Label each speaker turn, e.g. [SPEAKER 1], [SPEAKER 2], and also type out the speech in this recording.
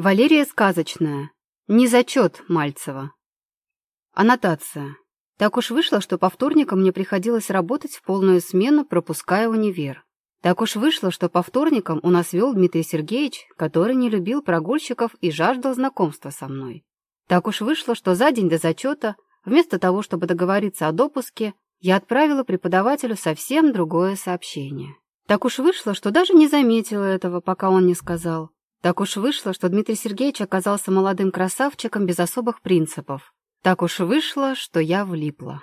[SPEAKER 1] Валерия Сказочная. Не зачет Мальцева. Аннотация. Так уж вышло, что по вторникам мне приходилось работать в полную смену, пропуская универ. Так уж вышло, что по вторникам у нас вел Дмитрий Сергеевич, который не любил прогульщиков и жаждал знакомства со мной. Так уж вышло, что за день до зачета, вместо того, чтобы договориться о допуске, я отправила преподавателю совсем другое сообщение. Так уж вышло, что даже не заметила этого, пока он не сказал. Так уж вышло, что Дмитрий Сергеевич оказался молодым красавчиком без особых принципов. Так уж вышло, что я влипла.